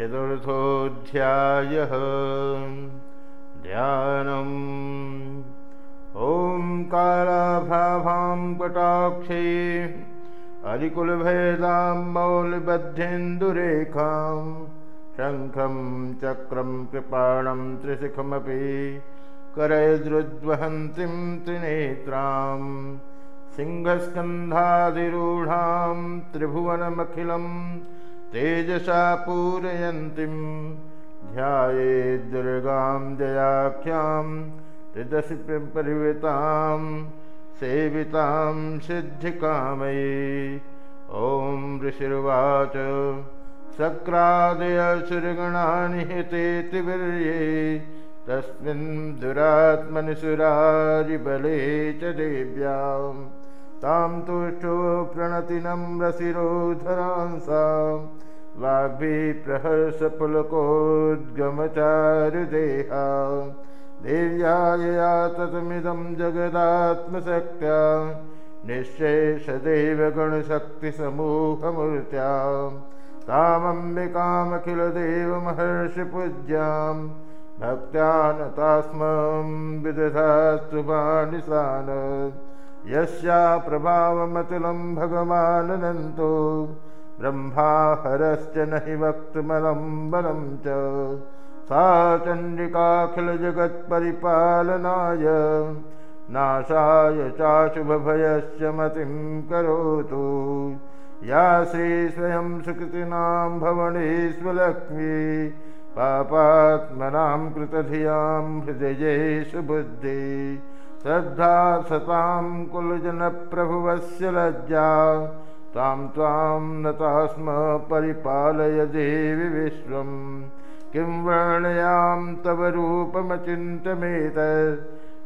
चतुर्थोऽध्यायः। ध्यानम्। ॐ कटाक्षे अरिकुलभेदां मौलिबद्धेन्दुरेखां शङ्खं चक्रं कृपाणं त्रिशिखमपि करैद्रुद्वहन्तीं त्रिनेत्राम् सिंहस्कन्धादिरूढां त्रिभुवनमखिलं तेजसा पूरयन्तीं ध्याये दुर्गां जयाख्यां त्रिदशि परिवृतां सेवितां सिद्धिकामयी। ॐ ऋषिर्वाच सक्रादयसुरगणानि हितेति वीर्ये तस्मिन् दुरात्मनि सुरारिबले च देव्याम्। तां तुष्टो प्रणतिनं देव्यायया ततमिदं जगदात्मशक्त्या निःशेषदेव गणशक्तिसमूहमूर्त्या तामम्बिकामखिलदेवमहर्षिपूज्यां भक्त्या न तास्मं विदधास्तुभानिशान यस्या प्रभावमतुलं भगवानन्तो ब्रह्माहरश्च न हि वक्तुमलं बलं च। सा चण्डिकाखिलजगत्परिपालनाय नाशाय चाशुभभयश्च मतिं करोतु। या श्रीस्वयं सुकृतीनां भवनेष्वलक्ष्मी पापात्मनां कृतधियां हृदयेषु बुद्धि श्रद्धा सतां कुलजनप्रभुवस्य लज्जा तां त्वां नता स्म परिपालय देवि विश्वं। किं वर्णयां तव रूपमचिन्तमेत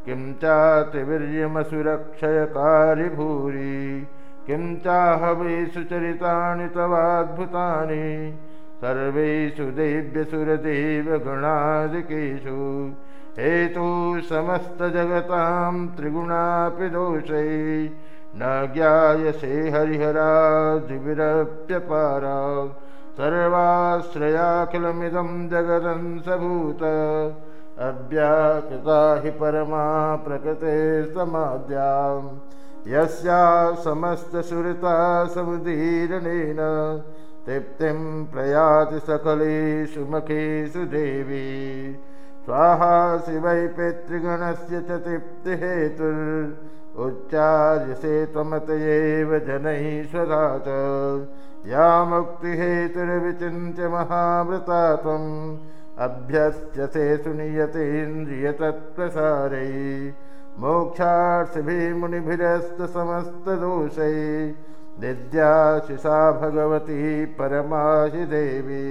किं चातिवीर्यमसुरक्षयकारि भूरि किं चाहवै सुचरितानि तवाद्भुतानि सर्वेषु देव्यसुरदेवगणादिकेषु। हेतु समस्तजगतां त्रिगुणापि दोषै न ज्ञायसे हरिहरादिविरप्यपारा सर्वाश्रयाखिलमिदं जगदंसभूत अव्याकृता हि परमा प्रकृते समाद्यां। यस्या समस्तसुरता समुदीरणेन तृप्तिं प्रयाति सकलेषु मखेषु देवी स्वाहा शिवै पितृगणस्य च तृप्तिहेतुर्। उच्चार्यसे त्वमत एव जनैः स्वधा च या मुक्तिहेतुर्विचिन्त्य महावृता त्वम् अभ्यस्यसे सुनियतेन्द्रियतत्प्रसारै मोक्षार्थिभिमुनिभिरस्तसमस्तदोषै निद्याशिषा भगवती परमा हि देवी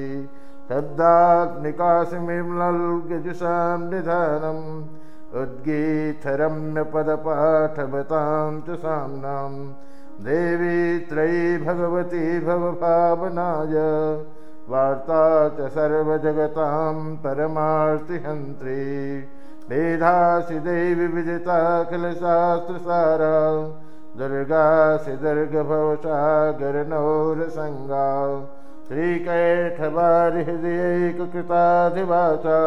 शब्दात्मिकाशिमिम्लल्गजुषां निधानम् उद्गीतरम्यपदपाठवतां च साम्नां देवी त्रयी भगवती भवभावनाय वार्ता च सर्वजगतां परमार्तिहन्त्री मेधासि देवि विदिताखिलशास्त्रसारा दुर्गासि दुर्गभवसागरनौरसङ्गा श्रीकैठवारिहृदयैककृताधिवाचा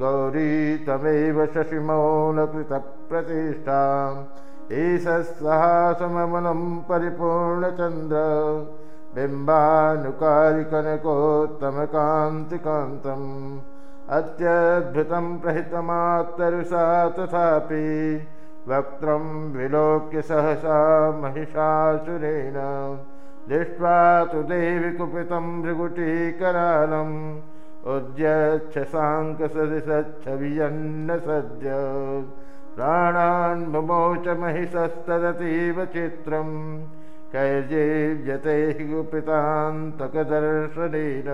गौरी तमेव शशिमौलकृतप्रतिष्ठाम् ईशस्सहासममनं परिपूर्णचन्द्र। बिम्बानुकारिकनकोत्तमकान्तिकान्तम् अत्यद्भुतं प्रहितमात्तरुषा तथापि वक्त्रं विलोक्य सहसा महिषासुरेण दृष्ट्वा तु देवि कुपितं भृगुटीकरालम्। उद्यच्छशाङ्कसदिशच्छवियन्न सद्य। प्राणान् मुमोच महिषस्तदतीव चित्रं कैर्जीव्यते हि गुपितान्तकदर्शनेन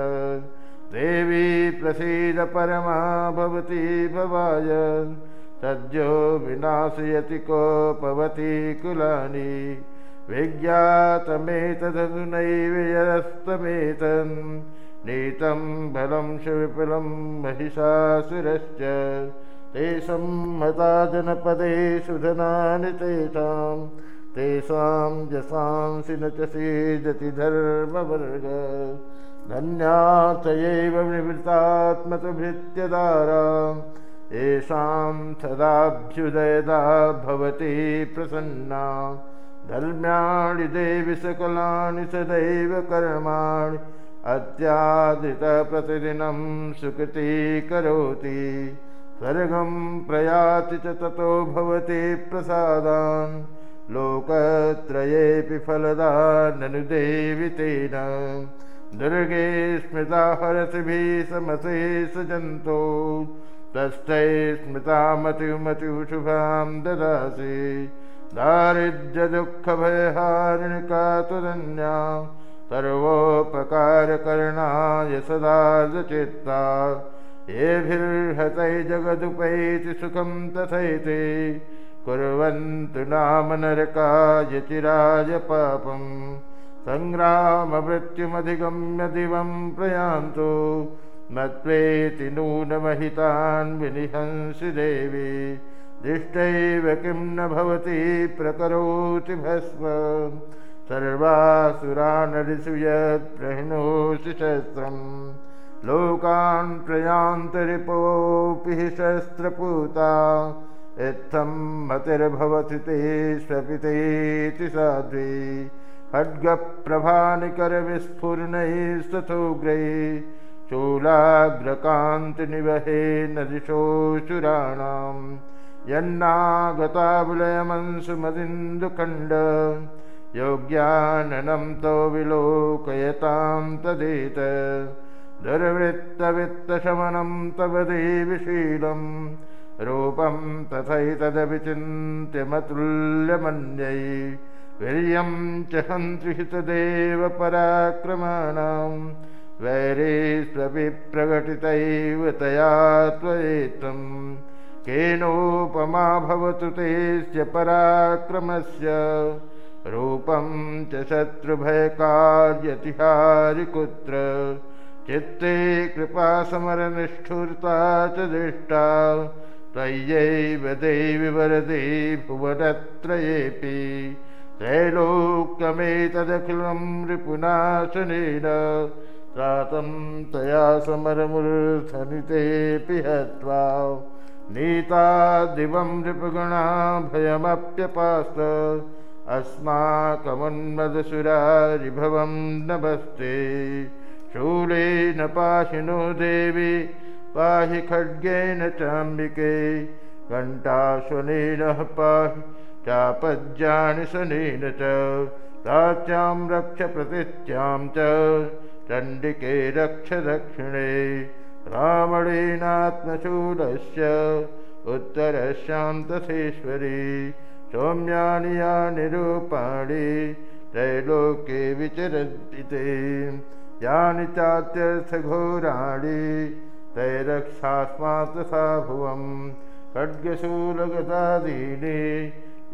देवी प्रसीद परमा भवती भवाय। सद्यो विनाशयति कोपवती कुलानि विज्ञातमेतदधुनैव यरस्तमेतन् नीतं बलं शिविपुलं महिषासुरश्च। ते सम्मता जनपदेषु धनानि तेषां तेषां यशांसि न च सीदति धर्मवर्ग। धन्यार्थयैव निवृत्तात्मतभृत्यदारा येषां सदाभ्युदयदा भवति प्रसन्ना धर्म्याणि देवि सकलानि सदैव कर्माणि अत्यादितप्रतिदिनं सुकृती करोति। स्वर्गं प्रयाति च ततो भवति प्रसादान्। लोकत्रयेऽपि फलदाननुदेवि तेन। दुर्गे स्मृता हरसिभिः समशेष जन्तो तस्थै स्मृता मतिमतिशुभां ददासि दारिद्र्यदुःखभयहारिणिका तुदन्या सर्वोपकारकरणाय सदा चित्ता येभिर्हतै जगदुपैति सुखं तथैति। कुर्वन्तु नाम नरकाय चिराय पापम् सङ्ग्राममृत्युमधिगम्य दिवं प्रयान्तु। मत्वेति नूनमहितान् विनिहंसि देवी दिष्टैव किं न भवति प्रकरोति भस्म। सर्वासुरानरिषु यत् प्रहिणोषि शस्त्रम्। लोकान् प्रयान्तरिपोऽपि शस्त्रपूता। इत्थं मतिर्भवति ते स्वपितेति साध्वी। खड्गप्रभानिकरविस्फुरणैस्तथोग्रैः। शूलाग्रकान्तिनिवहे न दिशोऽसुराणाम् यन्नागताविलयमंसुमदिन्दुखण्ड योग्याननं तो विलोकयतां तदेत। दुर्वृत्तवित्तशमनं तव देविशीलं रूपं तथैतदपि चिन्त्यमतुल्यमन्यै। वीर्यं च सन्तृहितदेव पराक्रमाणां वैरेष्वपि प्रकटितैव तया त्वयेत्वम् केनोपमा भवतु तेस्य पराक्रमस्य। रूपं च शत्रुभयकार्यतिहारिकुत्र। चित्ते कृपासमरनिष्ठुरता च दृष्टा। त्वय्यैव देवि वरदे भुवनत्रयेऽपि। त्रैलोक्यमेतदखिलं रिपुनाशनेन। त्रातं तया समरमूर्धनितेऽपि हत्वा नीता दिवं नृपगुणा भयमप्यपास्त अस्माकमुन्मदसुरारिभवं नभस्ते शूलेन पाहिनो देवी पाहि खड्गेन चाम्बिके। घण्टाश्वनेन पाहि चापज्यानि शनेन च। प्राच्यां रक्ष प्रतित्यां च। चण्डिके रक्ष दक्षिणे रामणेनात्मशूलस्य उत्तरशान्तथेश्वरी सौम्यानि यानि रूपाणि त्रैलोके विचरन्ति ते। यानि चात्यर्थघोराणि तैरक्षास्मात् सा भुवं खड्गशूलगतादीनि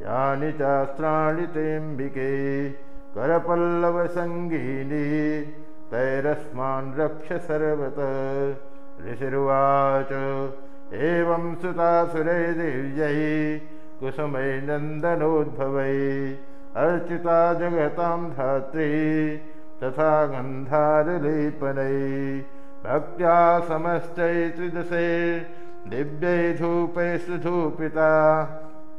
यानि चास्त्राणि तेऽम्बिके करपल्लवसङ्गीनि तैरस्मान् रक्ष सर्वत ऋषिरुवाच। एवं सुतासुरै दिव्यै कुसुमै नन्दनोद्भवै। अर्चिता जगतां धात्री तथा गन्धारलेपनै। भक्त्या समस्तै त्रिदशे दिव्यै धूपैस्तुधूपिता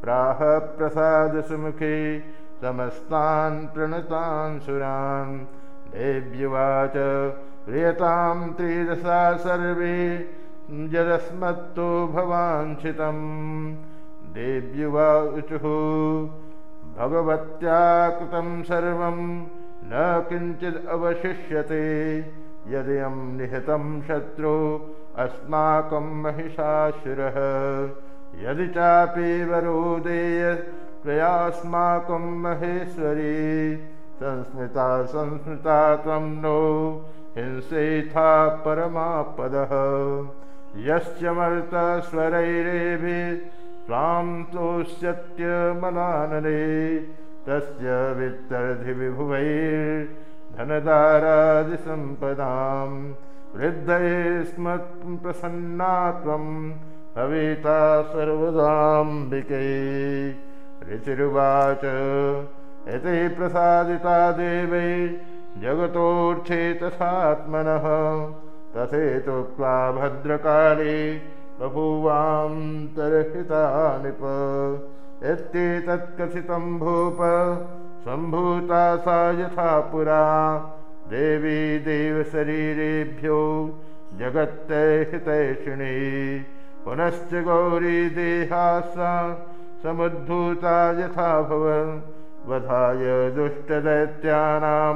प्राह प्रसादसुमुखी समस्तान् प्रणतान् सुरान्। देव्युवाच प्रियतां त्रिदशा सर्वे यदस्मत्तो भवाञ्छितम् देव्युवाचुः भगवत्या कृतं सर्वं न किञ्चिदवशिष्यते यदियं निहतं शत्रु अस्माकं महिषासुरः। यदि चापि वरोदेय त्वयास्माकं महेश्वरी संस्मृता संस्मृता त्वं नो हिंसेथा परमापदः। यस्य मर्तस्वरैरेभिः स्वां तोष्यत्यमलानने तस्य वित्तर्धिविभुवैर्धनदारादिसम्पदां वृद्धैस्मत्प्रसन्ना त्वं भविता सर्वदाम्बिके। ऋचिरुवाच इति प्रसादिता देवै जगतोऽर्थेतसात्मनः तथेतुक्त्वा भद्रकाले बभूवान्तर्हिता नृप यत्येतत्कथितं भूप सम्भूता सा यथा पुरा। देवी देवशरीरेभ्यो जगत्तैहितैषिणी। पुनश्च गौरी देहा सा समुद्भूता यथा भवन् वधाय दुष्टदैत्यानां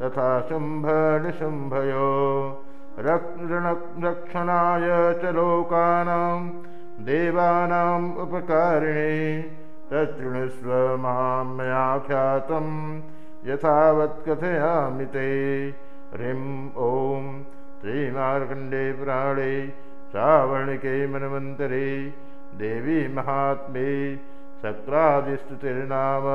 तथा शुम्भनिशुम्भयो रक्षणाय च लोकानां देवानाम् उपकारिणे तच्छृणुस्व मां मया ख्यातं। यथावत् कथयामि ते। ह्रीं ॐ श्रीमार्कण्डे पुराणे श्रावणिके मनमन्तरे देवी महात्मे सक्रादिस्तुतिर्नाम